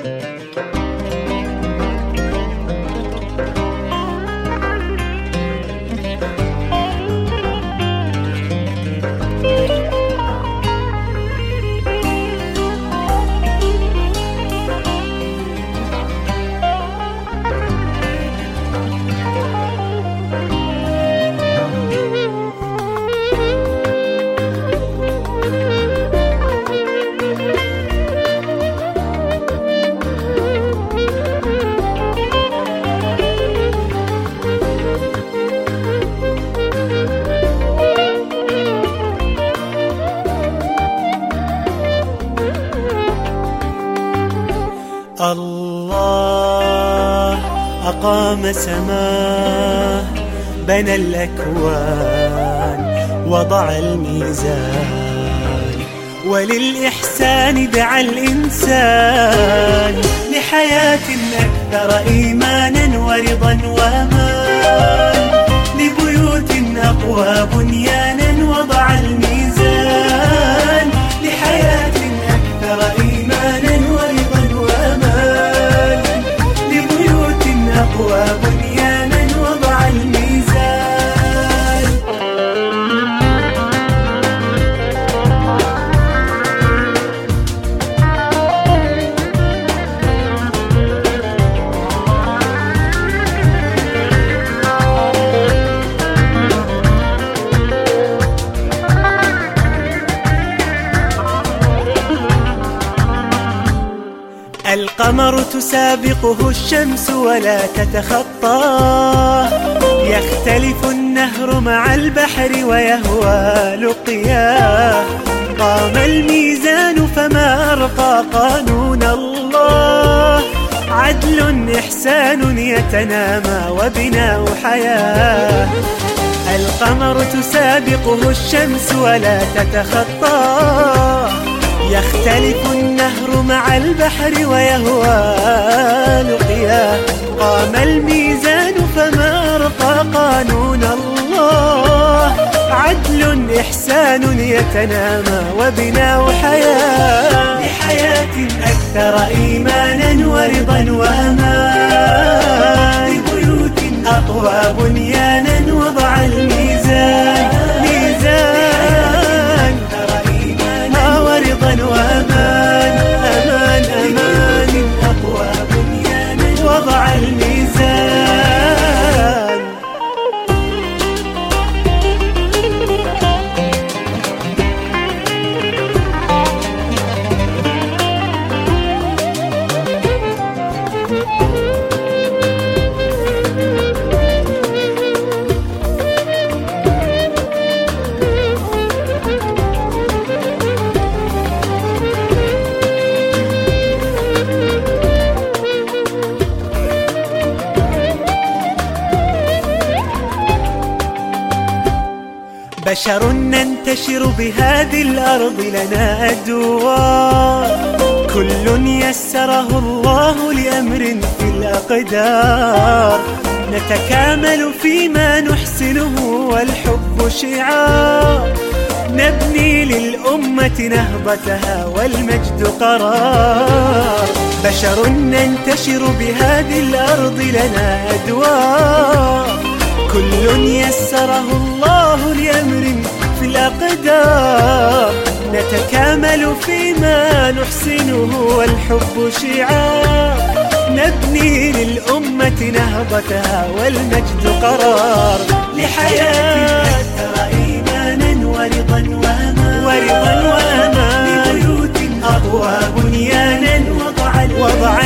الله أقام سماه بنى الأكوان وضع الميزان. وللإحسان دعا الإنسان لحياة أكثر إيمانا ورضا وأمان. القمر تسابقه الشمس ولا تتخطاه يختلف النهر مع البحر ويهوى لقياه قام الميزان فما أرقى قانون الله. عدل إحسان يتنامى وبناء حياة. القمر تسابقه الشمس ولا تتخطاه يختلف النهر مع البحر ويهوى لقياه قام الميزان فما أرقى قانون الله. عدل إحسان يتنامى وبناء حياة لحياة أكثر إيمانا ورضا وأمان. بشر ننتشر بهذه الأرض لنا أدوار كل يسره الله لأمر في الأقدار. نتكامل فيما نحسنه والحب شعار. نبني للأمة نهضتها والمجد قرار. بشر ننتشر بهذه الأرض لنا أدوار. كل يسره الله الأقدار نتكامل فيما نحسنه والحب شعار. نبني للأمة نهضتها والمجد قرار. لحياة أكثر إيمانا ورضا وأمان. ورضا وأمان لبيوت أقوى بنيانا. وضع وضع